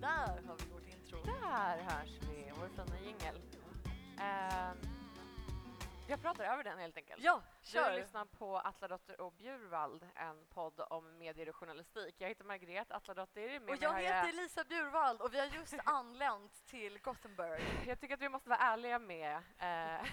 Där har vi vårt intro. Där hörs vi, vår fina jingel. Eh, jag pratar över den helt enkelt. Ja, Du kör! lyssnar på Atladotter och Bjurvald, en podd om medier och journalistik. Jag heter Margret Atladotter. Med Och jag heter Lisa Bjurvald och vi har just anlänt till Gothenburg. Jag tycker att vi måste vara ärliga med eh,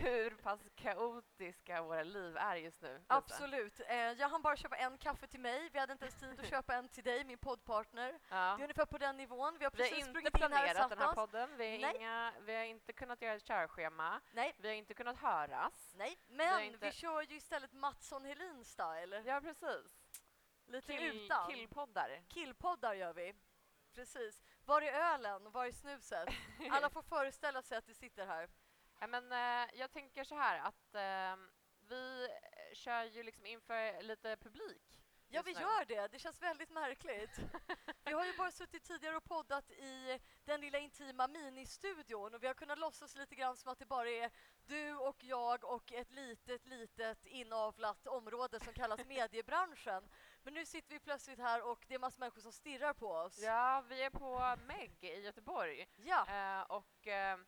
hur pass kaotiska våra liv är just nu. Absolut. Eh, jag hann bara köpa en kaffe till mig. Vi hade inte ens tid att köpa en till dig, min poddpartner. Ja. Det är ungefär på den nivån. Vi har Vi har precis inte in här planerat den här podden. Vi, inga, vi har inte kunnat göra ett körschema. Nej, Vi har inte kunnat höras. nej. Vi Men inte- vi kör ju istället Mattsson Helin-style. Ja, precis. Lite Kill, utan. killpoddar. Killpoddar gör vi. Precis. Var är ölen och var är snuset? Alla får föreställa sig att det sitter här. Ja, men, eh, jag tänker så här att eh, vi kör ju liksom inför lite publik. Ja, vi gör det. Det känns väldigt märkligt. Vi har ju bara suttit tidigare och poddat i den lilla intima ministudion och vi har kunnat låtsas lite grann som att det bara är du och jag och ett litet, litet inavlat område som kallas mediebranschen. Men nu sitter vi plötsligt här och det är massor människor som stirrar på oss. Ja, vi är på MEG i Göteborg. Ja, Eh, och eh,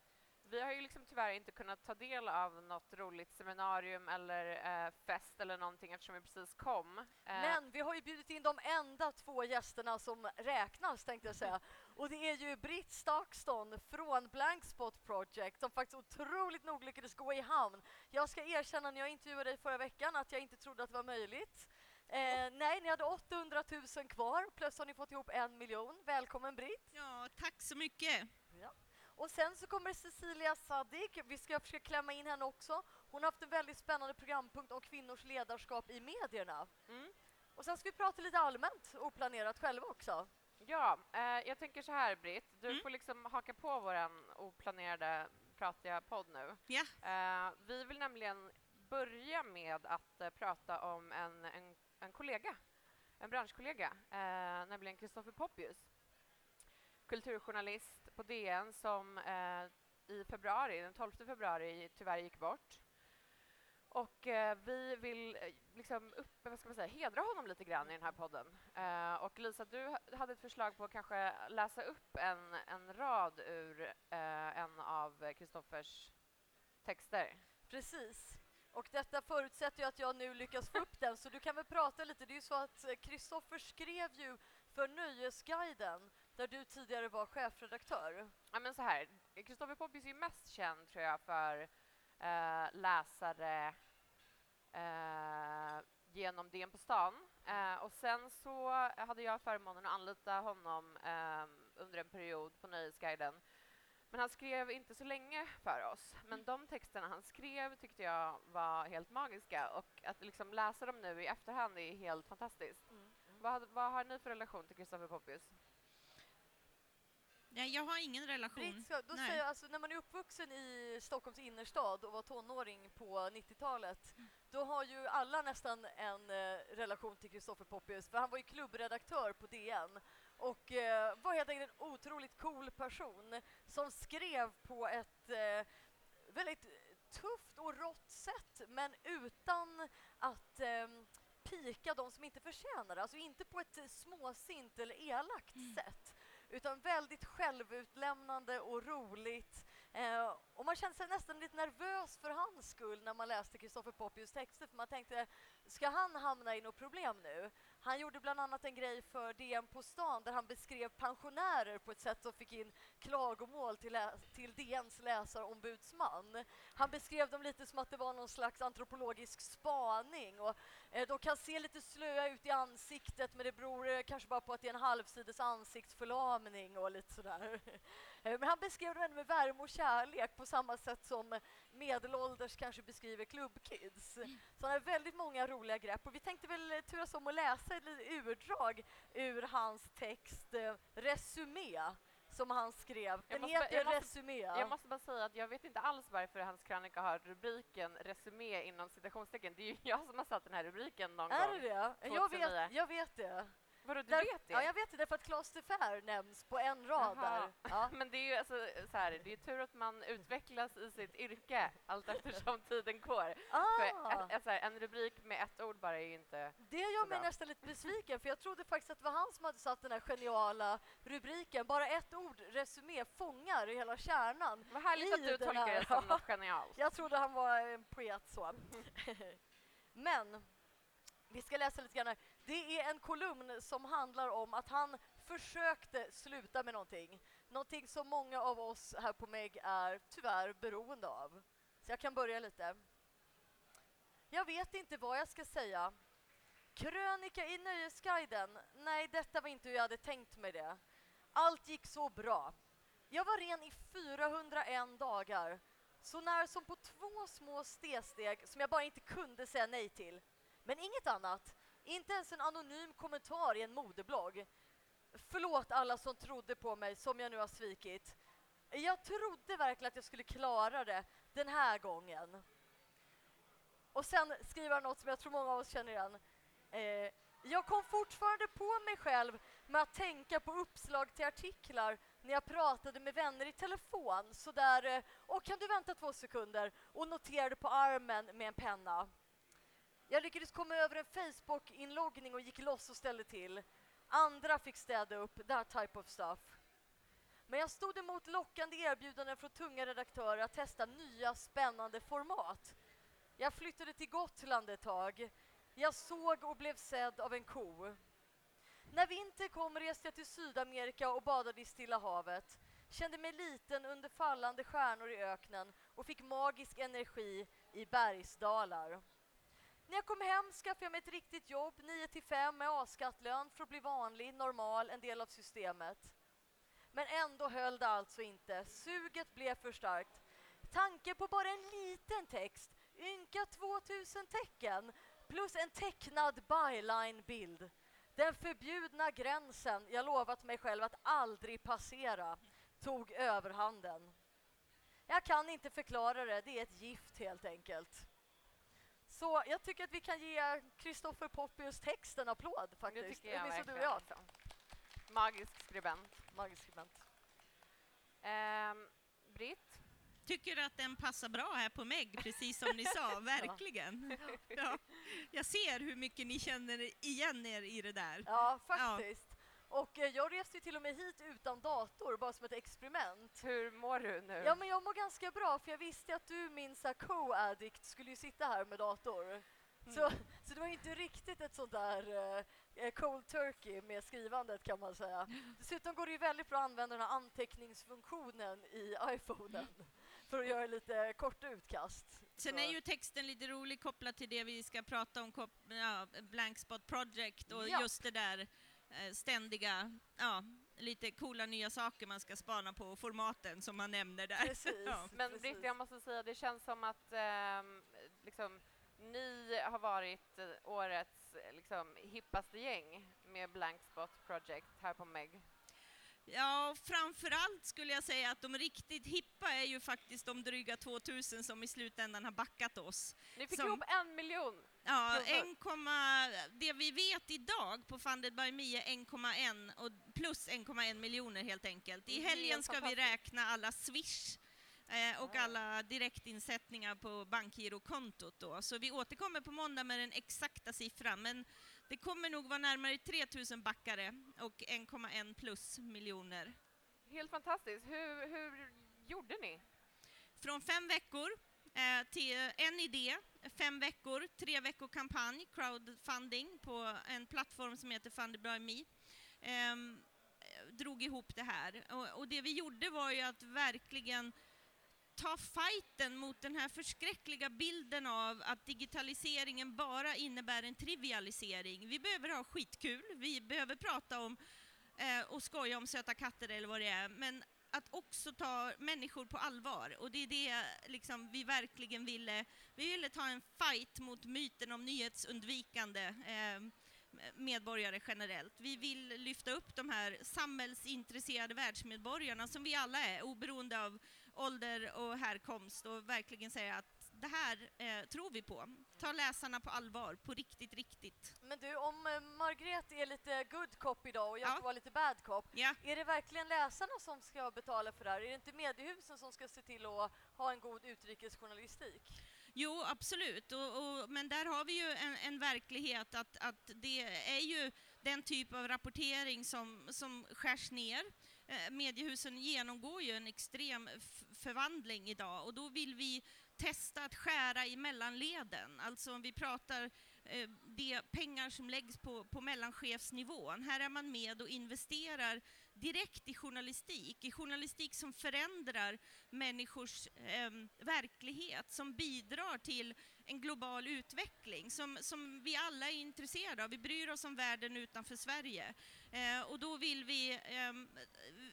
vi har ju liksom tyvärr inte kunnat ta del av något roligt seminarium eller eh, fest eller någonting eftersom vi precis kom. Eh, men vi har ju bjudit in de enda två gästerna som räknas, tänkte jag säga. Och det är ju Britt Stakston från Blank Spot Project som faktiskt otroligt nog lyckades gå i hamn. Jag ska erkänna när jag intervjuade dig förra veckan att jag inte trodde att det var möjligt. Eh, nej, ni hade 800 000 kvar, plus har ni fått ihop en miljon. Välkommen Britt! Ja, tack så mycket. Och sen så kommer Cecilia Sadik, vi ska försöka klämma in henne också. Hon har haft en väldigt spännande programpunkt om kvinnors ledarskap i medierna. mm. Och sen ska vi prata lite allmänt oplanerat själva också. Ja, eh, jag tänker så här Britt, du Mm. får liksom haka på våran oplanerade pratiga podd nu. Ja, Eh, vi vill nämligen börja med att eh, prata om en, en, en kollega, en branschkollega, eh, nämligen Kristoffer Poppius. Kulturjournalist på DN som eh, i februari, den 12 februari tyvärr gick bort. Och eh, vi vill eh, liksom upp, vad ska man säga, hedra honom lite grann i den här podden. Eh, och Lisa, du hade ett förslag på att kanske läsa upp en, en rad ur eh, en av Kristoffers texter. Precis. Och detta förutsätter ju att jag nu lyckas få upp den, så du kan väl prata lite. Det är ju så att eh, Kristoffer skrev ju för Nöjesguiden, där du tidigare var chefredaktör. Ja, men så här, Kristoffer Poppius är mest känd tror jag för eh, läsare eh, genom DN på stan. Eh, och sen så hade jag förmånen att anlita honom eh, under en period på Nöjesguiden. Men han skrev inte så länge för oss. Men de texterna han skrev tyckte jag var helt magiska och att liksom läsa dem nu i efterhand är helt fantastiskt. Vad, vad har ni för relation till Kristoffer Poppius? Nej, jag har ingen relation. Britt, ska, då Nej. säger jag, alltså, när man är uppvuxen i Stockholms innerstad och var tonåring på 90-talet, då har ju alla nästan en eh, relation till Kristoffer Poppius, för han var ju klubbredaktör på DN och eh, var helt enkelt en otroligt cool person som skrev på ett eh, väldigt tufft och rått sätt, men utan att eh, pika de som inte förtjänar det. Alltså inte på ett småsint eller elakt sätt, utan väldigt självutlämnande och roligt. Eh, och man kände sig nästan lite nervös för hans skull när man läste Kristoffer Poppius texter, för man tänkte, ska han hamna i något problem nu? Han gjorde bland annat en grej för DN på stan där han beskrev pensionärer på ett sätt som fick in klagomål till, lä- till DNs läsarombudsman. Han beskrev dem lite som att det var någon slags antropologisk spaning och eh, de kan se lite slöa ut i ansiktet men det beror eh, kanske bara på att det är en halvsides ansiktsförlamning och lite sådär. Eh, men han beskrev dem ändå med värme och kärlek på samma sätt som medelålders kanske beskriver klubbkids. Så han har väldigt många roliga grepp och vi tänkte väl turas om att läsa ett litet utdrag ur hans text eh, Resumé som han skrev. Den måste- heter jag måste- Resumé. Jag måste bara säga att jag vet inte alls varför hans krönika har rubriken resumé inom citationstecken. Det är ju jag som har satt den här rubriken någon Är gång. det det? Jag 2009. vet, jag vet det. Vadå, du Där- vet det? Ja, jag vet det, därför att Claes nämns på en rad Jaha. där. Ja. Men det är ju alltså, så här, det är tur att man utvecklas i sitt yrke allt eftersom tiden går. För Ah, en, en, så här, en rubrik med ett ord bara är ju inte... det gör mig nästan lite besviken, för jag trodde faktiskt att det var han som hade satt den här geniala rubriken. Bara ett ord, resumé, fångar hela kärnan. Vad härligt att du tolkar det som något genialt. Jag trodde han var en poet så. Men vi ska läsa lite grann här. Det är en kolumn som handlar om att han försökte sluta med någonting. Någonting som många av oss här på MEG är tyvärr beroende av. Så jag kan börja lite. Jag vet inte vad jag ska säga. Krönika i Nöjesguiden. Nej, detta var inte hur jag hade tänkt mig det. Allt gick så bra. Jag var ren i 401 dagar. Så när som på två små steg som jag bara inte kunde säga nej till. Men inget annat. Inte ens en anonym kommentar i en modeblogg. Förlåt alla som trodde på mig, som jag nu har svikit. Jag trodde verkligen att jag skulle klara det den här gången. Och sen skriver han något som jag tror många av oss känner igen. Eh, jag kom fortfarande på mig själv med att tänka på uppslag till artiklar när jag pratade med vänner i telefon. Så där, eh, och kan du vänta två sekunder? Och noterade på armen med en penna. Jag lyckades komma över en Facebook-inloggning och gick loss och ställde till. Andra fick städa upp, that type of stuff. Men jag stod emot lockande erbjudanden från tunga redaktörer att testa nya spännande format. Jag flyttade till Gotland ett tag. Jag såg och blev sedd av en ko. När vinter kom reste jag till Sydamerika och badade i Stilla havet. Kände mig liten under fallande stjärnor i öknen och fick magisk energi i bergsdalar. När jag kom hem skaffade jag mig ett riktigt jobb, 9 till 5 med A-skattlön för att bli vanlig, normal, en del av systemet. Men ändå höll det alltså inte. Suget blev för starkt. Tanken på bara en liten text, ynka 2000 tecken, plus en tecknad byline-bild. Den förbjudna gränsen jag lovat mig själv att aldrig passera tog överhanden. Jag kan inte förklara det, det är ett gift helt enkelt. Så jag tycker att vi kan ge Kristoffer Poppius text en applåd faktiskt. Det tycker jag och verkligen. jag. Magisk skribent. Magisk skribent. Ehm, Britt? Tycker att den passar bra här på Meg, precis som ni sa, verkligen. Ja. Jag ser hur mycket ni känner igen er i det där. Ja, faktiskt. Och eh, jag reste ju till och med hit utan dator, bara som ett experiment. Hur mår du nu? Ja, men jag mår ganska bra, för jag visste att du, min co-addict, skulle ju sitta här med dator. Så, så det var inte riktigt ett sånt där eh, cold turkey med skrivandet kan man säga. Dessutom går det ju väldigt bra att använda den här anteckningsfunktionen i iPhonen för att göra lite korta utkast. Sen är ju texten lite rolig kopplat till det vi ska prata om, ja, Blank Spot Project och Ja. just det där eh, ständiga, ja, lite coola nya saker man ska spana på och formaten som man nämner där. Precis. Ja. Men precis. Britt, jag måste säga, det känns som att ehm, liksom, ni har varit eh, årets eh, liksom, hippaste gäng med Blank Spot Project här på Meg. Ja, framförallt skulle jag säga att de riktigt hippa är ju faktiskt de dryga 2000 som i slutändan har backat oss. Ni fick Som- ihop en miljon! Ja, Kronor. 1, det vi vet idag på Funded by Me är 1,1 och plus 1,1 miljoner helt enkelt. I helgen ska vi räkna alla Swish eh, och alla direktinsättningar på bankgirokontot då. Så vi återkommer på måndag med den exakta siffran, men det kommer nog vara närmare 3000 backare och 1,1 plus miljoner. Helt fantastiskt. Hur, hur gjorde ni? Från fem veckor eh, till en idé, fem veckor, tre veckor kampanj, crowdfunding på en plattform som heter Funded by Me. Ehm, eh, drog ihop det här. Och, och det vi gjorde var ju att verkligen ta fighten mot den här förskräckliga bilden av att digitaliseringen bara innebär en trivialisering. Vi behöver ha skitkul, vi behöver prata om eh, och skoja om söta katter eller vad det är, men att också ta människor på allvar. Och det är det liksom, vi verkligen ville. Vi ville ta en fight mot myten om nyhetsundvikande eh, medborgare generellt. Vi vill lyfta upp de här samhällsintresserade världsmedborgarna som vi alla är, oberoende av ålder och härkomst och verkligen säga att det här eh, tror vi på. ta läsarna på allvar, på riktigt, riktigt. Men du, om eh, Margret är lite good cop idag och jag Ja. vara lite bad cop, Ja. är det verkligen läsarna som ska betala för det här? Är det inte mediehusen som ska se till att ha en god utrikesjournalistik? Jo, absolut. Och, och, men där har vi ju en, en verklighet att, att det är ju den typ av rapportering som, som skärs ner. Eh, mediehusen genomgår ju en extrem förvandling idag och då vill vi testa att skära i mellanleden. Alltså om vi pratar eh, de pengar som läggs på, på mellanchefsnivån. Här är man med och investerar direkt i journalistik, i journalistik som förändrar människors eh, verklighet, som bidrar till en global utveckling som, som vi alla är intresserade av. Vi bryr oss om världen utanför Sverige. Eh, och då vill vi, ehm,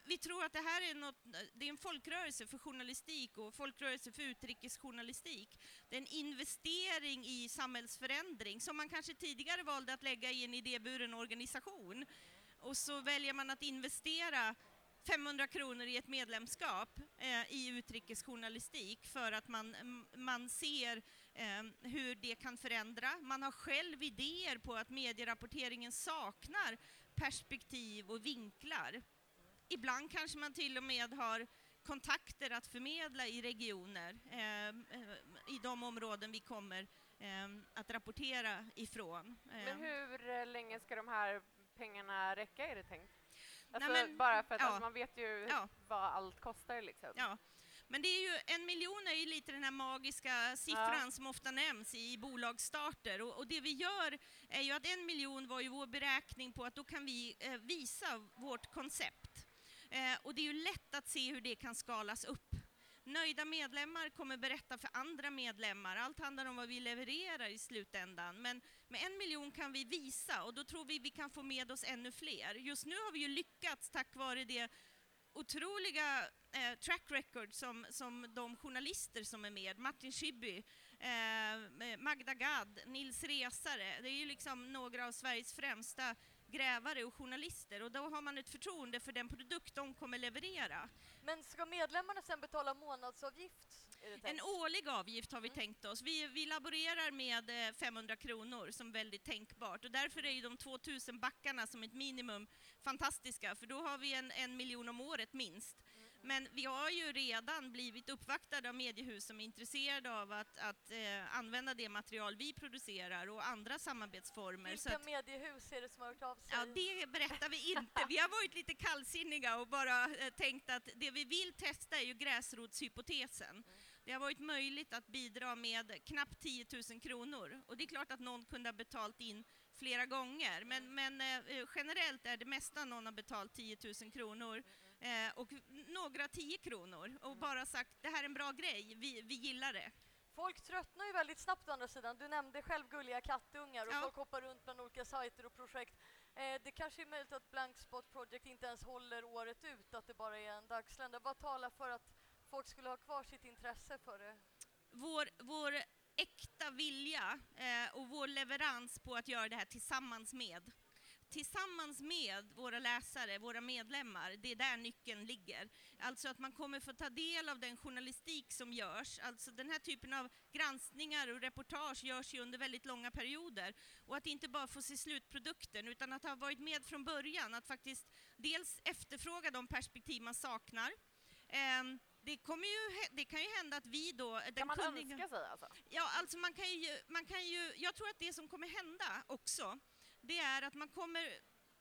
vi tror att det här är, något, det är en folkrörelse för journalistik och folkrörelse för utrikesjournalistik. Det är en investering i samhällsförändring som man kanske tidigare valde att lägga i en idéburen organisation. Och så väljer man att investera 500 kronor i ett medlemskap eh, i utrikesjournalistik för att man, man ser eh, hur det kan förändra. Man har själv idéer på att medierapporteringen saknar perspektiv och vinklar. Ibland kanske man till och med har kontakter att förmedla i regioner, eh, eh, i de områden vi kommer eh, att rapportera ifrån. Men Eh, hur eh, länge ska de här pengarna räcka är det tänkt? Alltså, men- bara för att ja. alltså, man vet ju Ja. vad allt kostar liksom. Ja. Men det är ju, en miljon är ju lite den här magiska siffran som ofta nämns i bolagsstarter. Och, och det vi gör är ju att en miljon var ju vår beräkning på att då kan vi eh, visa vårt koncept. Eh, och det är ju lätt att se hur det kan skalas upp. Nöjda medlemmar kommer berätta för andra medlemmar. Allt handlar om vad vi levererar i slutändan. Men med en miljon kan vi visa och då tror vi vi kan få med oss ännu fler. Just nu har vi ju lyckats tack vare det otroliga eh, track record som, som de journalister som är med, Martin Schibbye, eh, Magda Gad, Nils Resare, det är ju liksom några av Sveriges främsta grävare och journalister och då har man ett förtroende för den produkt de kommer leverera. Men ska medlemmarna sen betala månadsavgift? En årlig avgift har vi Mm. tänkt oss. Vi, vi laborerar med eh, 500 kronor som väldigt tänkbart och därför är ju de 2000 backarna som ett minimum fantastiska för då har vi en, en miljon om året minst. Men vi har ju redan blivit uppvaktade av mediehus som är intresserade av att, att eh, använda det material vi producerar och andra samarbetsformer. Vilka att, mediehus är det som har hört av sig? Ja, det berättar vi inte. Vi har varit lite kallsinniga och bara eh, tänkt att det vi vill testa är ju gräsrotshypotesen. Det har varit möjligt att bidra med knappt 10 000 kronor och det är klart att någon kunde ha betalt in flera gånger men, men eh, generellt är det mesta någon har betalt 10 000 kronor eh, och några 10 kronor och bara sagt det här är en bra grej, vi, vi gillar det. Folk tröttnar ju väldigt snabbt å andra sidan. Du nämnde själv gulliga kattungar och Ja. folk hoppar runt bland olika sajter och projekt. Eh, det kanske är möjligt att Blank Spot Project inte ens håller året ut, att det bara är en dagslända. Vad talar för att folk skulle ha kvar sitt intresse för det? vår, vår äkta vilja eh, och vår leverans på att göra det här tillsammans med. Tillsammans med våra läsare, våra medlemmar, det är där nyckeln ligger. Alltså att man kommer få ta del av den journalistik som görs. Alltså den här typen av granskningar och reportage görs ju under väldigt långa perioder. Och att inte bara få se slutprodukten utan att ha varit med från början. Att faktiskt dels efterfråga de perspektiv man saknar. Ehm, det, kommer ju, det kan ju hända att vi då... Kan man kunniga- önska sig alltså? Ja, alltså man kan, ju, man kan ju... Jag tror att det som kommer hända också, det är att man kommer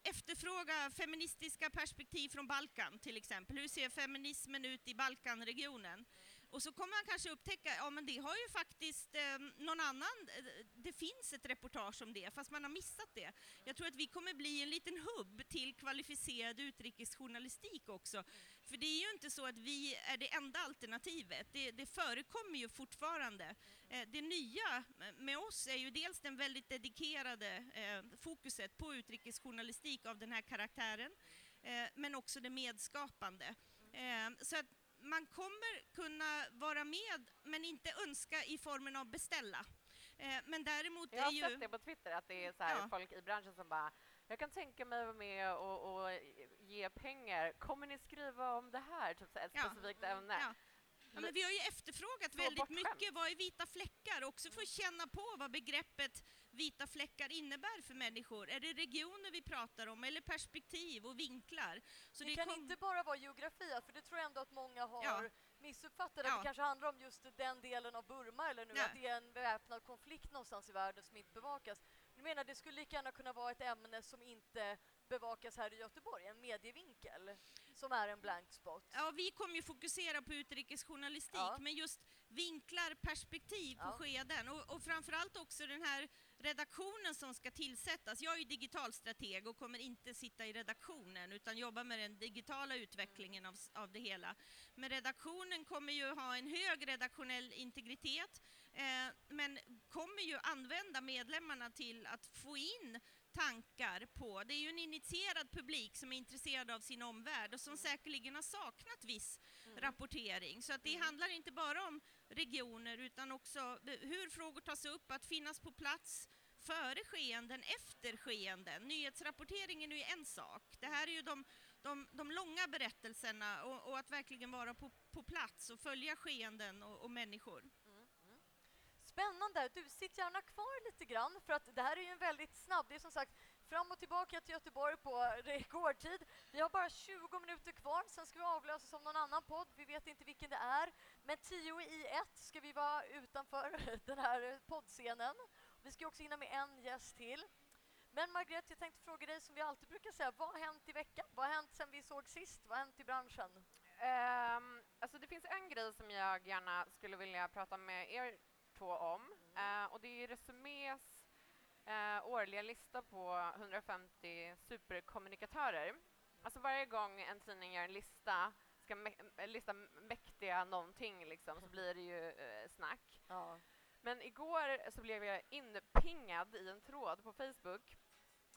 efterfråga feministiska perspektiv från Balkan till exempel. Hur ser feminismen ut i Balkanregionen? Och så kommer man kanske upptäcka, ja men det har ju faktiskt eh, någon annan, eh, det finns ett reportage om det, fast man har missat det. Jag tror att vi kommer bli en liten hubb till kvalificerad utrikesjournalistik också. För det är ju inte så att vi är det enda alternativet, det, det förekommer ju fortfarande. Eh, det nya med oss är ju dels den väldigt dedikerade eh, fokuset på utrikesjournalistik av den här karaktären, eh, men också det medskapande. Eh, så att man kommer kunna vara med, men inte önska i formen av beställa. Eh, men däremot Jag har ju... sett det på Twitter, att det är så här Ja. folk i branschen som bara jag kan tänka mig att vara med och, och ge pengar. Kommer ni skriva om det här? Typ så ett Ja. specifikt ämne. Ja. Ja, men vi har ju efterfrågat väldigt mycket vad är vita fläckar, också för att känna på vad begreppet vita fläckar innebär för människor. Är det regioner vi pratar om, eller perspektiv och vinklar? Så det, kan kom- inte bara vara geografi, för det tror jag ändå att många har Ja. missuppfattat. Att Ja. det kanske handlar om just den delen av Burma eller nu Nej. att det är en väpnad konflikt någonstans i världen som inte bevakas. Du menar, det skulle lika gärna kunna vara ett ämne som inte bevakas här i Göteborg, en medievinkel som är en blank spot. Ja, vi kommer ju fokusera på utrikesjournalistik, Ja. men just vinklar, perspektiv på Ja. skeden och, och framförallt också den här redaktionen som ska tillsättas. Jag är ju digitalstrateg och kommer inte sitta i redaktionen utan jobba med den digitala utvecklingen av, av det hela. Men redaktionen kommer ju ha en hög redaktionell integritet eh, men kommer ju använda medlemmarna till att få in tankar på, det är ju en initierad publik som är intresserad av sin omvärld och som säkerligen har saknat viss Mm. rapportering. Så att det handlar inte bara om regioner utan också hur frågor tas upp, att finnas på plats före skeenden, efter skeenden. Nyhetsrapporteringen är ju en sak. Det här är ju de, de, de långa berättelserna och, och att verkligen vara på, på plats och följa skeenden och, och människor. Spännande! Du, sitt gärna kvar lite grann för att det här är ju en väldigt snabb, det är som sagt fram och tillbaka till Göteborg på rekordtid. Vi har bara 20 minuter kvar, sen ska vi avlösas av någon annan podd, vi vet inte vilken det är. Men 10 i ett ska vi vara utanför den här poddscenen. Vi ska också hinna med en gäst till. Men Margret, jag tänkte fråga dig som vi alltid brukar säga, vad har hänt i veckan? Vad har hänt sen vi såg sist? Vad har hänt i branschen? Um, alltså det finns en grej som jag gärna skulle vilja prata med er två om. Eh, och det är Resumés eh, årliga lista på 150 superkommunikatörer. Alltså varje gång en tidning gör en lista, ska mä- lista mäktiga någonting liksom, så blir det ju eh, snack. Ja. Men igår så blev jag inpingad i en tråd på Facebook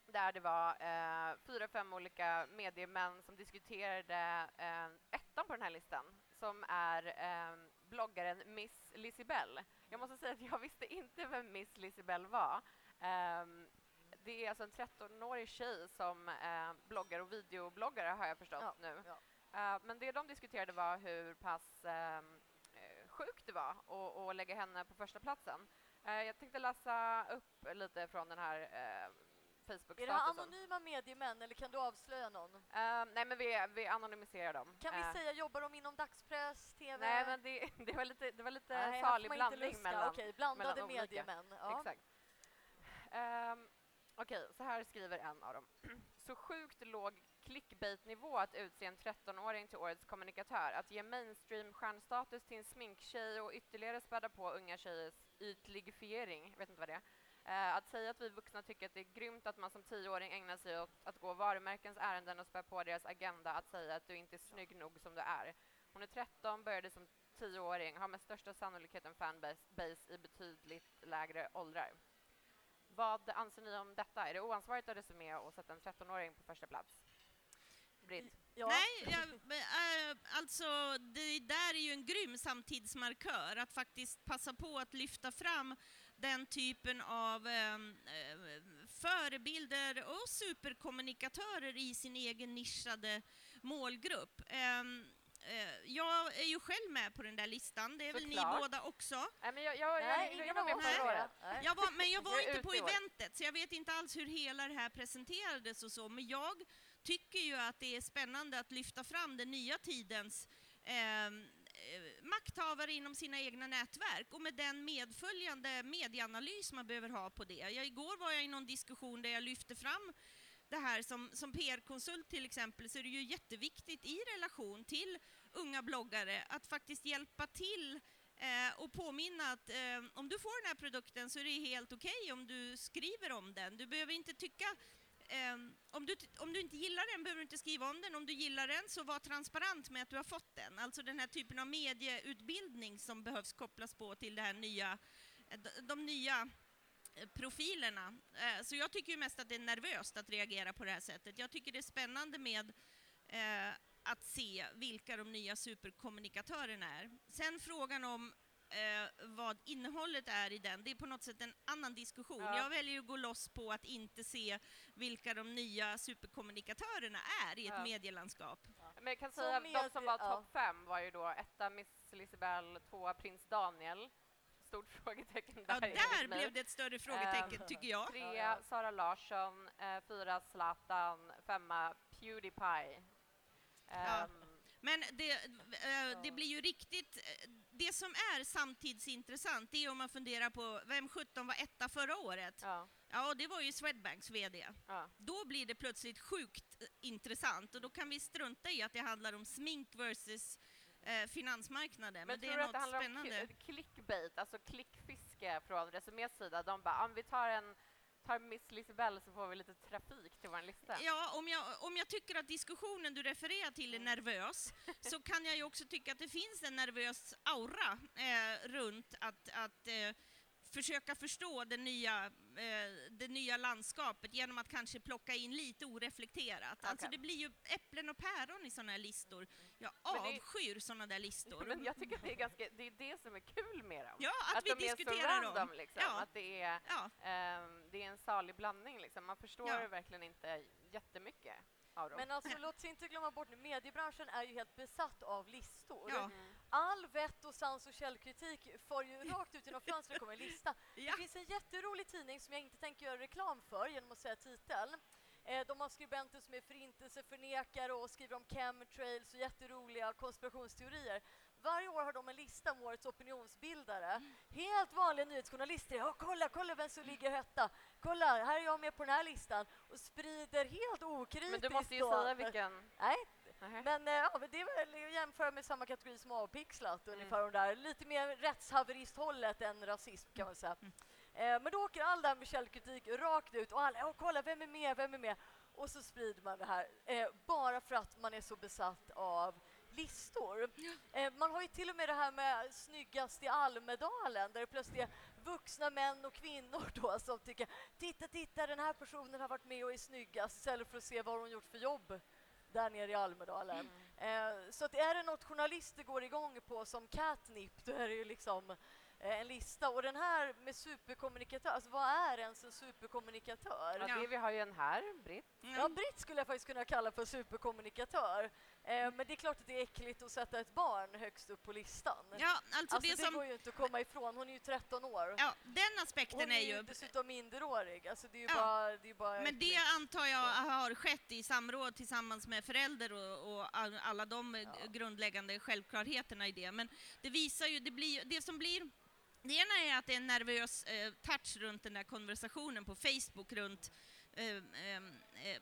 där det var eh, fyra, fem olika mediemän som diskuterade eh, ettan på den här listan som är eh, bloggaren Miss Lisibell. Jag måste säga att jag visste inte vem Miss Lisibell var. Ehm, det är alltså en 13-årig tjej som eh, bloggar och videobloggare har jag förstått Ja, nu. ja. Eh, men det de diskuterade var hur pass ehm, eh, sjukt det var att- att lägga henne på första platsen. Eh, jag tänkte läsa upp lite från den här eh, Är det Facebook-statusen. anonyma mediemän eller kan du avslöja någon? Eh, nej, men vi, vi anonymiserar dem. Kan vi Eh, säga, jobbar de inom dagspress, TV? Nej, men det, det var lite, det var lite Nej, här inte blandning mellan... Okej, blandade mellan mediemän. Ja. Exakt. Ehm, Okej, så här skriver en av dem. Så sjukt låg clickbait-nivå att utse en 13-åring till årets kommunikatör, att ge mainstream-stjärnstatus till en sminktjej och ytterligare späda på unga tjejers ytligifiering, vet inte vad det är. Eh, att säga att vi vuxna tycker att det är grymt att man som tioåring ägnar sig åt att gå varumärkens ärenden och spä på deras agenda, att säga att du inte är snygg nog som du är. Hon är 13, började som tioåring, har med största sannolikhet en fanbase i betydligt lägre åldrar. Vad anser ni om detta? Är det oansvarigt av Resumé att sätta en 13-åring på första plats? Britt? Ja. Nej, jag, äh, alltså det där är ju en grym samtidsmarkör, att faktiskt passa på att lyfta fram den typen av ehm, eh, förebilder och superkommunikatörer i sin egen nischade målgrupp. Ehm, eh, jag är ju själv med på den där listan, det är väl Såklart. ni båda också. Nej, men jag, jag, Nej, jag, var av med oss förra året. Jag var, men jag var Jag inte på eventet, så jag vet inte alls hur hela det här presenterades och så, men jag tycker ju att det är spännande att lyfta fram den nya tidens eh, Eh, makthavare inom sina egna nätverk och med den medföljande medieanalys man behöver ha på det. Jag, igår var jag i någon diskussion där jag lyfte fram det här som, som PR-konsult till exempel så är det ju jätteviktigt i relation till unga bloggare att faktiskt hjälpa till eh, och påminna att eh, om du får den här produkten så är det helt okej om du skriver om den. Du behöver inte tycka eh, om, du, om du inte gillar den behöver du inte skriva om den. Om du gillar den så var transparent med att du har fått den. Alltså den här typen av medieutbildning som behövs kopplas på till det här nya, eh, de, de nya eh, profilerna. Eh, Så jag tycker ju mest att det är nervöst att reagera på det här sättet. Jag tycker det är spännande med eh, att se vilka de nya superkommunikatörerna är. Sen frågan om eh, vad innehållet är i den. Det är på något sätt en annan diskussion. Ja. Jag väljer att gå loss på att inte se vilka de nya superkommunikatörerna är i ett Ja. medielandskap. Men jag kan säga att de som var ja. topp fem var ju då etta Miss Lisibell, tvåa Prins Daniel, stort frågetecken Ja, där. där enligt mig. blev det ett större frågetecken, Ehm, tycker jag. Trea Ja, ja. Sara Larsson, eh, fyra Zlatan, femma Pewdiepie. Ja. Ehm, Men det, eh, det blir ju riktigt... Det som är samtidsintressant, det är om man funderar på vem 17 var etta förra året? ja, Ja, det var ju Swedbanks VD. ja. Då blir det plötsligt sjukt eh, intressant och då kan vi strunta i att det handlar om smink versus eh, finansmarknaden. Men, Men det tror är du att det handlar spännande. om clickbait, alltså klickfiske från Resumés sida? De bara, om vi tar en tar Miss Lisbell så får vi lite trafik till vår lista. Ja, om jag, om jag tycker att diskussionen du refererar till är nervös så kan jag ju också tycka att det finns en nervös aura eh, runt att, att eh, försöka förstå det nya, eh, det nya landskapet genom att kanske plocka in lite oreflekterat. Alltså Okej. det blir ju äpplen och päron i sådana här listor. Jag avskyr sådana där listor. Men jag tycker att det är, ganska, det är det som är kul med dem. Ja, att, att vi de är så diskuterar random, dem. liksom. Ja. Att det är, Ja, ehm, det är en salig blandning. Liksom. Man förstår Ja. verkligen inte jättemycket av dem. Men alltså, låt oss inte glömma bort nu, mediebranschen är ju helt besatt av listor. Ja. Mm. All vett och sans och källkritik får ju rakt ut genom fönstret kommer en lista. ja. Det finns en jätterolig tidning som jag inte tänker göra reklam för genom att säga titeln. Eh, de har skribenter som är förintelseförnekare och skriver om chemtrails och jätteroliga konspirationsteorier. Varje år har de en lista om årets opinionsbildare. Helt vanliga nyhetsjournalister. Ja, kolla, kolla vem som ligger hötta. Kolla, här är jag med på den här listan. Och sprider helt okritiskt. Men du måste ju då- säga vilken... Nej, Men eh, ja, det är väl att jämföra med samma kategori som avpixlat Mm. ungefär de där. Lite mer rättshaveristhållet än rasism kan man säga. Mm. Eh, men då åker all den källkritik rakt ut och alla, ja kolla vem är med, vem är med? Och så sprider man det här eh, bara för att man är så besatt av listor. Eh, man har ju till och med det här med snyggast i Almedalen där det plötsligt är vuxna män och kvinnor då som tycker titta, titta den här personen har varit med och är snyggast istället för att se vad hon gjort för jobb där nere i Almedalen. Mm. Eh, så att är det något journalister går igång på som catnip, då är det ju liksom eh, en lista. Och den här med superkommunikatör, alltså vad är ens en superkommunikatör? Ja, det, vi har ju en här, Britt. Ja, Britt skulle jag faktiskt kunna kalla för superkommunikatör. Eh, men det är klart att det är äckligt att sätta ett barn högst upp på listan. ja, alltså, alltså det det som... går ju inte att komma ifrån. Hon är ju 13 år. Ja, den Hon aspekten är är ju ju... dessutom minderårig. Alltså det är Ja. bara, det är bara Men det äckligt. antar jag har skett i samråd tillsammans med förälder och, och all, alla de eh, Ja. grundläggande självklarheterna i det. Men det visar ju, det, blir, det som blir det ena är att det är en nervös eh, touch runt den där konversationen på Facebook runt eh, eh, a-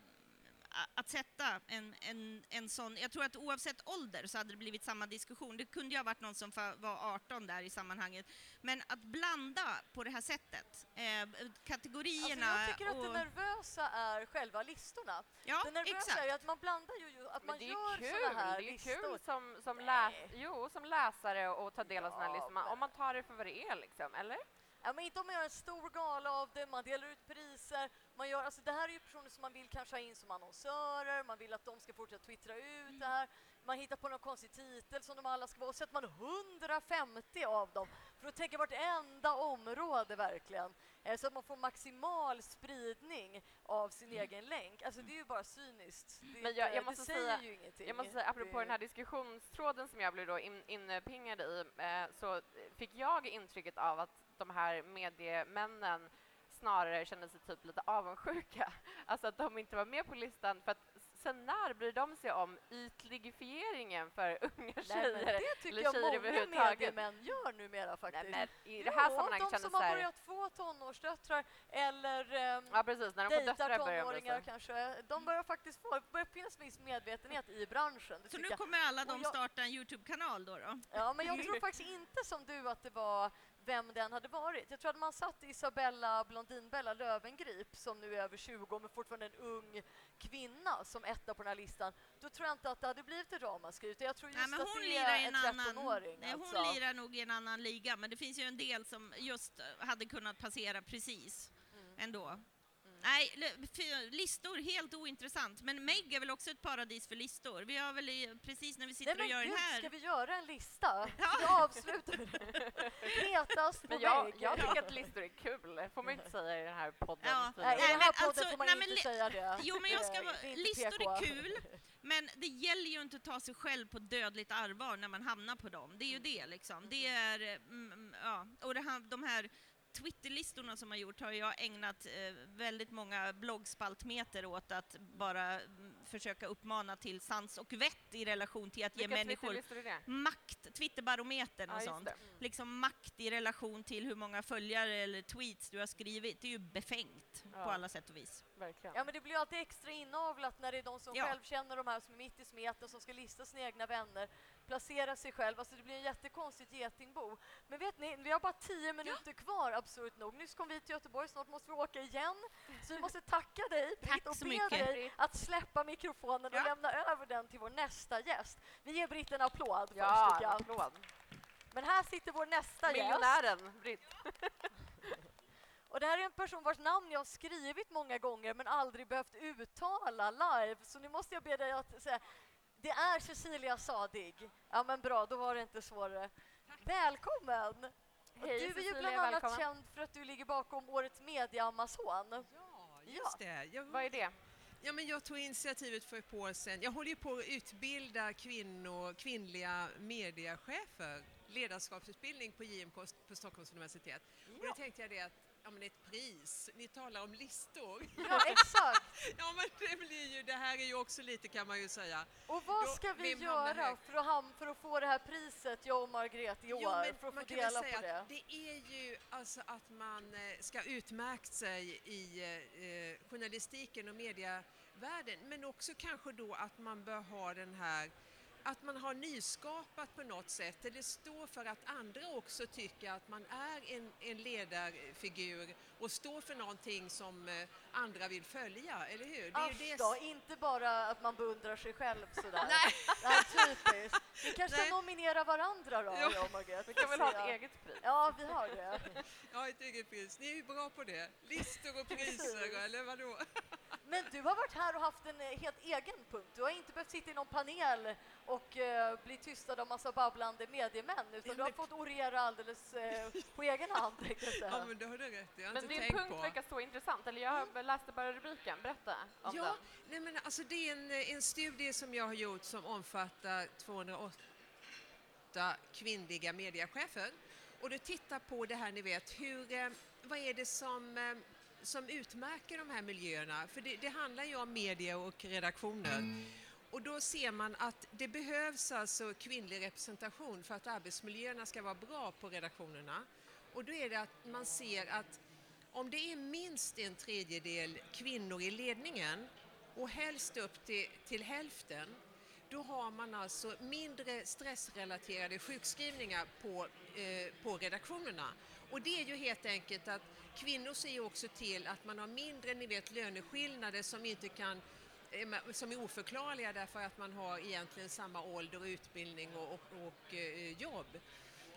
att sätta en, en, en sån, jag tror att oavsett ålder så hade det blivit samma diskussion. Det kunde ju ha varit någon som var 18 där i sammanhanget. Men att blanda på det här sättet, eh, kategorierna Alltså jag tycker att och... det nervösa är själva listorna. Ja, det nervösa exakt. är ju att man blandar ju, ju att Men man det är gör såna kul, här det är ju listor. kul som, som, läs, jo, som läsare och ta del av såna här Ja, listor. Man, men- om man tar det för vad det är, liksom, eller? Ja, men inte om man gör en stor gala av det, man delar ut priser. Man gör, alltså det här är ju personer som man vill kanske ha in som annonsörer, man vill att de ska fortsätta twittra ut det här. Man hittar på någon konstig titel som de alla ska vara och sätter man 150 av dem för att täcka vartenda område verkligen. Eh, så att man får maximal spridning av sin egen länk. Alltså det är ju bara cyniskt. Det, Men jag- jag måste säger säga- ju ingenting. Jag måste säga, apropå Det- den här diskussionstråden som jag blev då in, inpingad i, eh, så fick jag intrycket av att de här mediemännen snarare kände sig typ lite avundsjuka. Alltså att de inte var med på listan för att sen när bryr de sig om ytligifieringen för unga Nej, men tjejer? det tycker jag många mediemän gör numera faktiskt. Nej, men I det här Jo, sammanhanget de kändes som har börjat få tonårsdöttrar eller ehm, Ja precis, när de får dejtar tonåringar kanske. De börjar faktiskt få, börjar finnas viss medvetenhet i branschen. Så nu kommer alla de jag- starta en Youtube-kanal då? då? Ja, men jag tror faktiskt inte som du att det var vem den hade varit. Jag tror att man satt Isabella Blondinbella Lövengrip som nu är över 20 men fortfarande en ung kvinna som etta på den här listan. Då tror jag inte att det hade blivit ett ramaskri jag tror just Nej, att det är en en annan... 13-åring. Nej, hon alltså. lirar nog i en annan liga, men det finns ju en del som just hade kunnat passera precis Mm. ändå. Mm. Nej, listor, helt ointressant. Men Meg är väl också ett paradis för listor. Vi har väl i, precis när vi sitter Nej och gör men den gud, här... ska vi göra en lista? Ja. Vi avslutar. Hetast på Men jag, vägg. jag tycker att listor är kul, det får man inte säga i den här podden. Ja. Nej, i den här men podden alltså, får man nej, inte li- säga det. Jo, men jag ska vara, listor är kul, men det gäller ju inte att ta sig själv på dödligt allvar när man hamnar på dem. Det är ju det liksom. Det är, eh, mm, ja, och det här, de här Twitterlistorna som har gjort har jag ägnat eh, väldigt många bloggspaltmeter åt att bara mm, försöka uppmana till sans och vett i relation till att ge Vilka människor är det? makt, Twitterbarometern och Ja, sånt. det. Liksom makt i relation till hur många följare eller tweets du har skrivit. Det är ju befängt på Ja. alla sätt och vis. Verkligen. Ja men det blir ju alltid extra inavlat när det är de som Ja. själv känner de här som är mitt i smeten som ska lista sina egna vänner, placera sig själv, alltså det blir en jättekonstigt getingbo. Men vet ni, vi har bara tio minuter kvar absurt nog. Nyss kom vi till Göteborg, snart måste vi åka igen. Så vi måste tacka dig Britt Tack och så be mycket. dig att släppa mikrofonen Ja. och lämna över den till vår nästa gäst. Vi ger Britt en applåd först Ja, tycker en jag. applåd. Men här sitter vår nästa gäst. Miljonären, Britt. Och det här är en person vars namn jag har skrivit många gånger men aldrig behövt uttala live. Så nu måste jag be dig att säga, det är Cecilia Sadig. Ja men bra, då var det inte svårare. Välkommen! Hej du är ju Cecilia, bland annat välkommen. känd för att du ligger bakom årets media-Amazon. Ja, Ja. just det. Jag, Vad är det? Ja, men jag tog initiativet för ett par år sedan. Jag håller ju på att utbilda kvinnor, kvinnliga mediechefer, ledarskapsutbildning på JMK på Stockholms universitet. Och då tänkte jag det att ja, men ett pris, ni talar om listor. Ja, exakt! ja, men det blir ju, det här är ju också lite kan man ju säga. Och vad Då- ska vi göra för att, ham- för att få det här priset, jag och Margret, i år? Jo, men för att få man dela på det? det är ju alltså att man eh, ska utmärkt sig i eh, journalistiken och medievärlden, men också kanske då att man bör ha den här att man har nyskapat på något sätt, eller står för att andra också tycker att man är en, en ledarfigur och står för någonting som eh, andra vill följa, eller hur? Det är ju Asch det då, inte bara att man beundrar sig själv sådär. Nej. Nej, typiskt. Vi kanske Nej. nominera varandra då, Ja. jag och Margret. Vi kan väl ha ett eget pris? Ja, vi har det. Ja, ett eget pris. Ni är ju bra på det. Listor och priser, eller vadå? Men du har varit här och haft en eh, helt egen punkt. Du har inte behövt sitta i någon panel och eh, bli tystad av massa babblande mediemän, utan du har fått orera alldeles eh, på egen hand. Ja, men det har du rätt i. Jag har Men inte din tänkt punkt på. verkar så intressant, eller jag läste bara rubriken. Berätta om Ja, den. nej men alltså det är en, en studie som jag har gjort som omfattar 208 kvinnliga mediechefer. Och du tittar på det här, ni vet, hur, eh, vad är det som, eh, som utmärker de här miljöerna? För det, det handlar ju om media och redaktioner. Och då ser man att det behövs alltså kvinnlig representation för att arbetsmiljöerna ska vara bra på redaktionerna. Och då är det att man ser att om det är minst en tredjedel kvinnor i ledningen och helst upp till, till hälften, då har man alltså mindre stressrelaterade sjukskrivningar på, eh, på redaktionerna. Och det är ju helt enkelt att kvinnor ser ju också till att man har mindre ni vet, löneskillnader som inte kan eh, som är oförklarliga därför att man har egentligen samma ålder och utbildning och, och, och eh, jobb.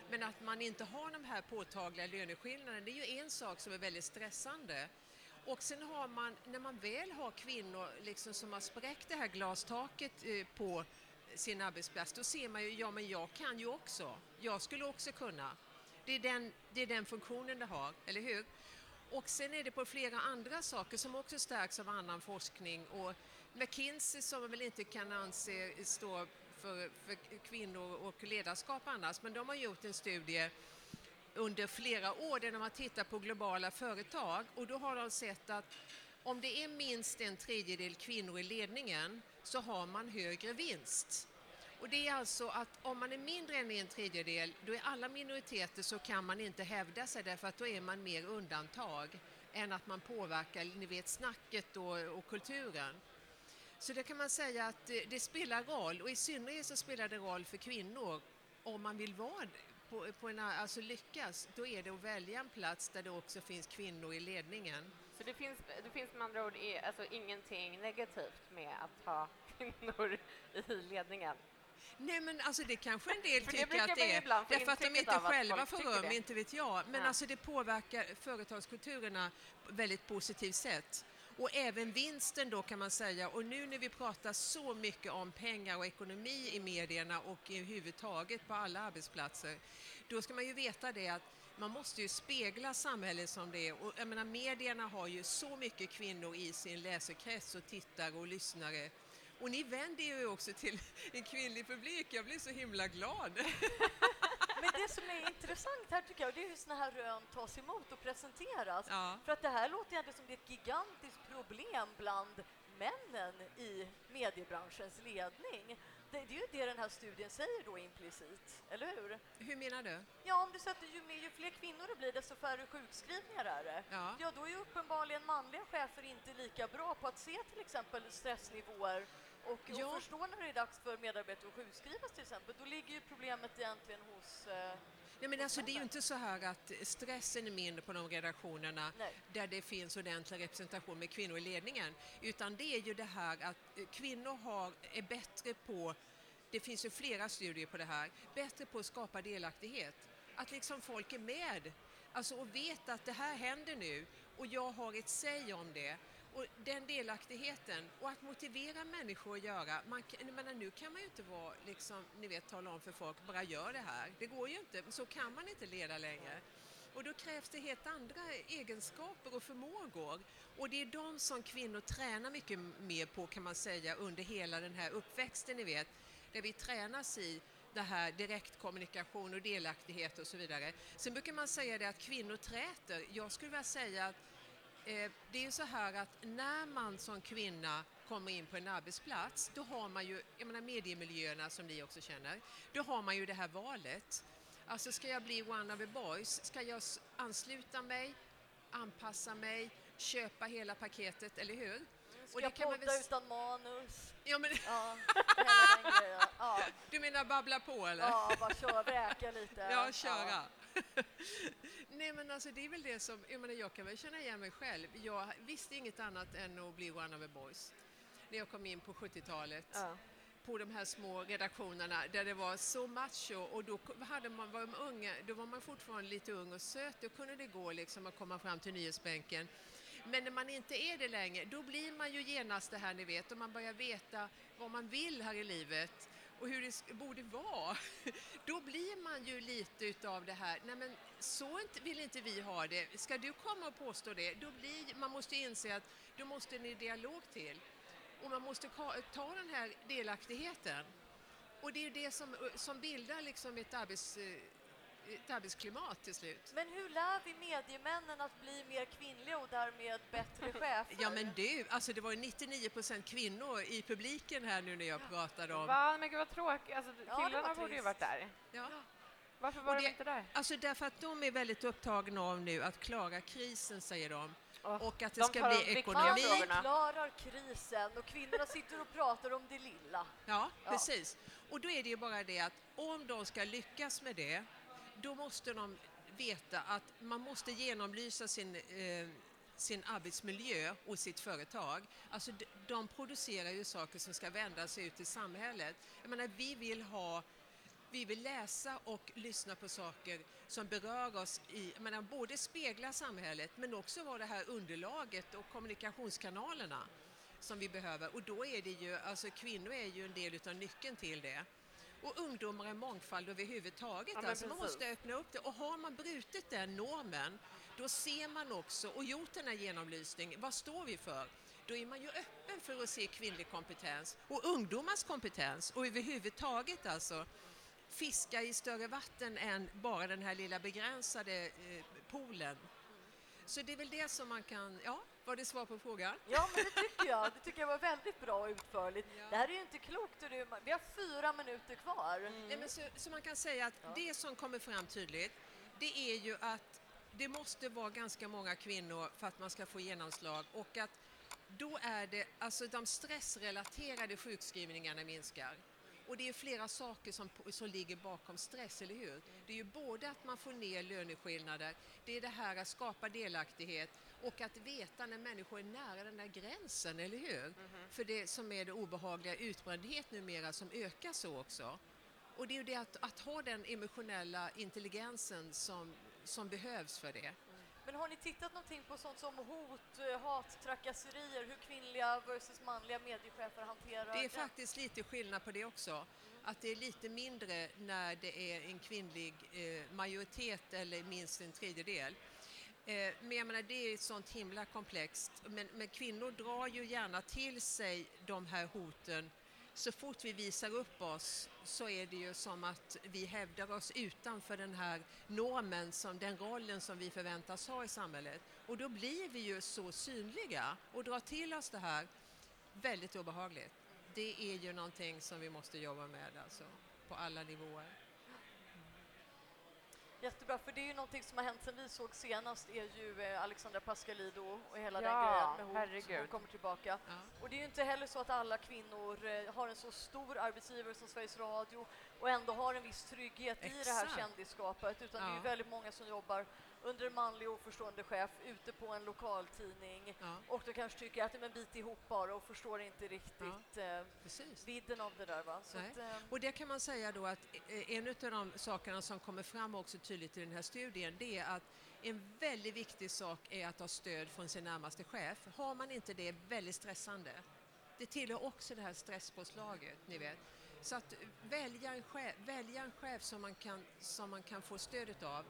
Men att man inte har de här påtagliga löneskillnaderna, det är ju en sak som är väldigt stressande. Och sen har man, när man väl har kvinnor liksom som har spräckt det här glastaket eh, på sin arbetsplats, då ser man ju, ja men jag kan ju också. Jag skulle också kunna. Det är den, det är den funktionen det har, eller hur? Och sen är det på flera andra saker som också stärks av annan forskning. Och McKinsey som man väl inte kan anse stå för, för kvinnor och ledarskap annars, men de har gjort en studie under flera år när man tittar på globala företag och då har de sett att om det är minst en tredjedel kvinnor i ledningen så har man högre vinst. Och det är alltså att om man är mindre än en tredjedel, då är alla minoriteter så kan man inte hävda sig därför att då är man mer undantag än att man påverkar, ni vet, snacket och, och kulturen. Så det kan man säga att det, det spelar roll och i synnerhet så spelar det roll för kvinnor om man vill vara på, på en, alltså lyckas, då är det att välja en plats där det också finns kvinnor i ledningen. Så det finns, det finns med andra ord alltså ingenting negativt med att ha kvinnor i ledningen. Nej men alltså det kanske en del tycker att det är. Därför att de inte själva får rum, det. inte vet jag. Men Ja. alltså det påverkar företagskulturerna på väldigt positivt sätt. Och även vinsten då kan man säga. Och nu när vi pratar så mycket om pengar och ekonomi i medierna och överhuvudtaget på alla arbetsplatser, då ska man ju veta det att man måste ju spegla samhället som det är. Och jag menar, medierna har ju så mycket kvinnor i sin läsekrets och tittare och lyssnare. Och ni vänder er ju också till en kvinnlig publik. Jag blir så himla glad. Men det som är intressant här tycker jag, det är hur såna här rön tas emot och presenteras. Ja. För att det här låter ju ändå som det är ett gigantiskt problem bland männen i mediebranschens ledning. Det, det är ju det den här studien säger då implicit, eller hur? Hur menar du? Ja, om du sätter ju, mer, ju fler kvinnor det blir, desto färre sjukskrivningar är det. Ja. Ja, då är uppenbarligen manliga chefer inte lika bra på att se till exempel stressnivåer och, Ja. och förstå när det är dags för medarbetare att sjukskrivas till exempel. Då ligger ju problemet egentligen hos... Eh, Nej, men alltså, det är ju inte så här att stressen är mindre på de redaktionerna Nej. där det finns ordentlig representation med kvinnor i ledningen, utan det är ju det här att eh, kvinnor har, är bättre på, det finns ju flera studier på det här, bättre på att skapa delaktighet. Att liksom folk är med, alltså och vet att det här händer nu och jag har ett säg om det. Och den delaktigheten och att motivera människor att göra, man, menar, nu kan man ju inte vara, liksom, ni vet, tala om för folk, bara gör det här. Det går ju inte, så kan man inte leda längre. Och då krävs det helt andra egenskaper och förmågor. Och det är de som kvinnor tränar mycket mer på kan man säga under hela den här uppväxten, ni vet. Där vi tränas i det här direktkommunikation och delaktighet och så vidare. Sen brukar man säga det att kvinnor träter. Jag skulle vilja säga att det är ju så här att när man som kvinna kommer in på en arbetsplats, då har man ju, jag menar mediemiljöerna som ni också känner, då har man ju det här valet. Alltså ska jag bli one of the boys, ska jag ansluta mig, anpassa mig, köpa hela paketet, eller hur? ska det jag kan podda väl utan manus? Ja, men, Ja. Ja, du menar babbla på eller? ja bara köra, vräka lite. Ja, köra. Nej men alltså det är väl det som, jag menar jag kan väl känna igen mig själv. Jag visste inget annat än att bli one of the boys. När jag kom in på 70-talet. Ja. på de här små redaktionerna där det var så macho och då hade man, var man unga, då var man fortfarande lite ung och söt, då kunde det gå liksom att komma fram till nyhetsbänken. Men när man inte är det längre, då blir man ju genast det här ni vet och man börjar veta vad man vill här i livet och hur det borde vara. Då blir man ju lite utav det här, nej men så vill inte vi ha det. Ska du komma och påstå det, då blir, man måste inse att då måste ni dialog till. Och man måste ta den här delaktigheten. Och det är ju det som, som bildar liksom ett, arbets, ett arbetsklimat till slut. Men hur lär vi mediemännen att bli mer kvinnliga och därmed bättre chefer? Ja men du, alltså det var ju 99 procent kvinnor i publiken här nu när jag pratade om... Va? Men gud vad tråkigt. Alltså, Ja, killarna var borde ju varit där. Ja. Varför var de det- inte där? Alltså därför att de är väldigt upptagna av nu att klara krisen säger de. Och att det de ska bli de ekonomi. Frågorna. klarar krisen och kvinnorna sitter och pratar om det lilla. Ja, Ja. precis. Och då är det ju bara det att om de ska lyckas med det, då måste de veta att man måste genomlysa sin, eh, sin arbetsmiljö och sitt företag. Alltså de, de producerar ju saker som ska vända sig ut i samhället. Jag menar, vi vill ha vi vill läsa och lyssna på saker som berör oss i, menar, både spegla samhället men också vara det här underlaget och kommunikationskanalerna som vi behöver. Och då är det ju, alltså kvinnor är ju en del utav nyckeln till det. Och ungdomar är mångfald överhuvudtaget. Ja, alltså man måste öppna upp det. Och har man brutit den normen, då ser man också och gjort den här genomlysningen. Vad står vi för? Då är man ju öppen för att se kvinnlig kompetens och ungdomars kompetens och överhuvudtaget alltså fiska i större vatten än bara den här lilla begränsade eh, poolen. Så det är väl det som man kan, ja, var det svar på frågan? Ja, men det tycker jag. Det tycker jag var väldigt bra och utförligt. Ja. Det här är ju inte klokt. Är, vi har fyra minuter kvar. Nej, men så, så man kan säga att Ja. det som kommer fram tydligt, det är ju att det måste vara ganska många kvinnor för att man ska få genomslag och att då är det, alltså de stressrelaterade sjukskrivningarna minskar. Och det är flera saker som, som ligger bakom stress, eller hur? Det är ju både att man får ner löneskillnader, det är det här att skapa delaktighet och att veta när människor är nära den där gränsen, eller hur? För det som är det obehagliga utbrändhet numera som ökar så också. Och det är ju det att, att ha den emotionella intelligensen som, som behövs för det. Men har ni tittat någonting på sånt som hot, eh, hat, trakasserier, hur kvinnliga versus manliga mediechefer hanterar Det är faktiskt lite skillnad på det också. Mm. Att det är lite mindre när det är en kvinnlig eh, majoritet eller minst en tredjedel. Eh, men jag menar, det är ett sånt himla komplext. Men, men kvinnor drar ju gärna till sig de här hoten. Så fort vi visar upp oss så är det ju som att vi hävdar oss utanför den här normen, som, den rollen som vi förväntas ha i samhället. Och då blir vi ju så synliga och drar till oss det här. Väldigt obehagligt. Det är ju någonting som vi måste jobba med alltså, på alla nivåer. Jättebra, för det är ju någonting som har hänt sen vi såg senast är ju eh, Alexandra Pascalidou och hela Ja, den grejen med hot. herregud. Hon kommer tillbaka. Ja. Och det är ju inte heller så att alla kvinnor eh, har en så stor arbetsgivare som Sveriges Radio och ändå har en viss trygghet i det här Exakt. kändisskapet. Utan det är ju Ja. väldigt många som jobbar under en manlig oförstående chef ute på en lokaltidning Ja, och då kanske tycker att men bit ihop bara och förstår inte riktigt eh, precis. vidden av det där. Va? Att, eh, Och det kan man säga då att eh, en av de sakerna som kommer fram också tydligt i den här studien det är att en väldigt viktig sak är att ha stöd från sin närmaste chef. Har man inte det är väldigt stressande. Det tillhör också det här stresspåslaget, ni vet. Så att välja en chef, välja en chef som, man kan, som man kan få stödet av,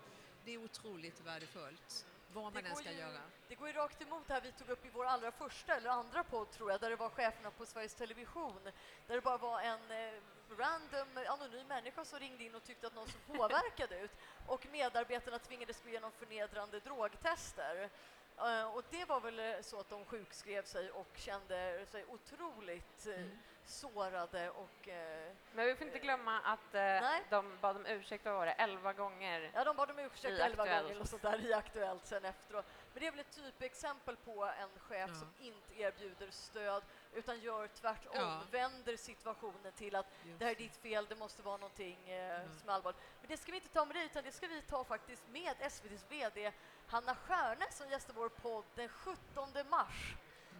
det är otroligt värdefullt. Vad man än ska ju- göra. Det går ju rakt emot det här vi tog upp i vår allra första eller andra podd tror jag, där det var cheferna på Sveriges Television, där det bara var en eh, random anonym människa som ringde in och tyckte att någon såg påverkad ut och medarbetarna tvingades gå igenom förnedrande drogtester. Eh, och det var väl eh, så att de sjukskrev sig och kände sig otroligt eh, Mm. Sårade och eh, Men vi får inte glömma att eh, de bad om ursäkt, vad var det, elva gånger? Ja, de bad om ursäkt elva Aktuellt. gånger eller sånt där i Aktuellt sen efteråt. Men det är väl ett typexempel på en chef Ja. som inte erbjuder stöd utan gör tvärtom, Ja. vänder situationen till att Just det här är ditt fel, det måste vara någonting eh, Mm. som är allvarligt. Men det ska vi inte ta med dig, utan det ska vi ta faktiskt med SVTs VD Hanna Stjärne som gästar vår podd den 17 mars.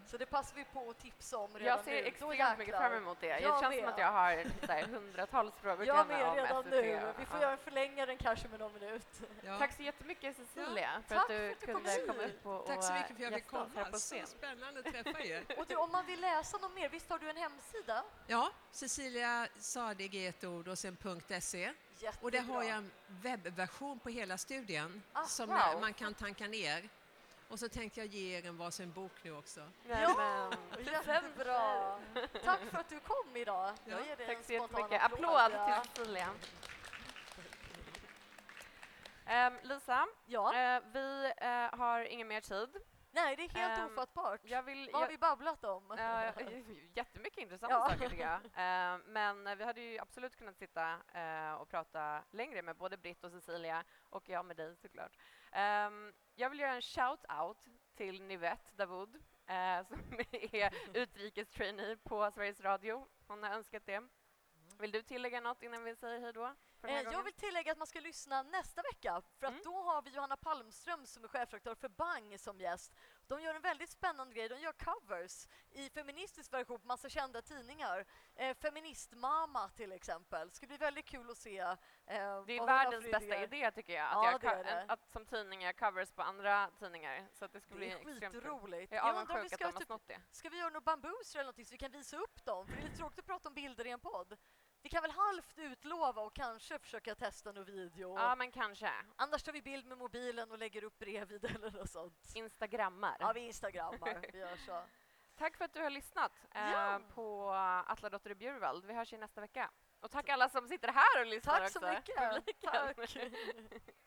Så det passar vi på att tipsa om redan Jag ser nu. Extremt mycket fram emot det. Jag Det känns med. som att jag har här, hundratals frågor till Jag henne med om redan SVT. nu. Vi får Ja. göra förlänga den kanske med någon minut. Ja. Tack så jättemycket Cecilia för Tack att du för att du kunde hit. komma upp och, Tack så och mycket för att jag fick komma. Så spännande att träffa er. Och du, om man vill läsa något mer, visst har du en hemsida? Ja, Cecilia Sadig i ett ord och sen .se. Jättebra. Och där har jag en webbversion på hela studien Ah, som wow. man kan tanka ner. Och så tänkte jag ge er en varsin bok nu också. Ja, jättebra! Tack för att du kom idag. Jag Ja, ger dig tack så jättemycket. Applåd till Cecilia. Ehm, Lisa, Ja, eh, vi eh, har ingen mer tid. Nej det är helt ehm, ofattbart. Jag vill, Vad har jag, vi babblat om? Eh, jättemycket intressanta Ja. saker tycker jag. Eh, men vi hade ju absolut kunnat sitta eh, och prata längre med både Britt och Cecilia och jag med dig såklart. Ehm, jag vill göra en shout-out till Nivette Davoud eh, som är utrikestrainee på Sveriges Radio. Hon har önskat det. Vill du tillägga något innan vi säger hej då? Eh, Jag vill tillägga att man ska lyssna nästa vecka för att Mm. då har vi Johanna Palmström som är chefredaktör för Bang som gäst. De gör en väldigt spännande grej. De gör covers i feministisk version på massa kända tidningar. Eh, Feministmama till exempel. Det ska bli väldigt kul att se. Eh, Det är världens bästa idé tycker jag, att, Ja, jag det det. att som tidning göra covers på andra tidningar. Så att det ska Det bli är skitroligt. Jag Jag undrar om vi ska, typ, ska vi göra några bambuser eller någonting så vi kan visa upp dem? För det är tråkigt att prata om bilder i en podd. Vi kan väl halvt utlova och kanske försöka testa någon video. Ja, men kanske. Annars tar vi bild med mobilen och lägger upp bredvid eller något sånt. Instagrammar. Ja, vi instagrammar. Vi gör så. Tack för att du har lyssnat eh, Ja. på Atla Dotter i Bjurvald. Vi hörs ju nästa vecka. Och tack alla som sitter här och lyssnar Tack så också. mycket. Publiken. Tack.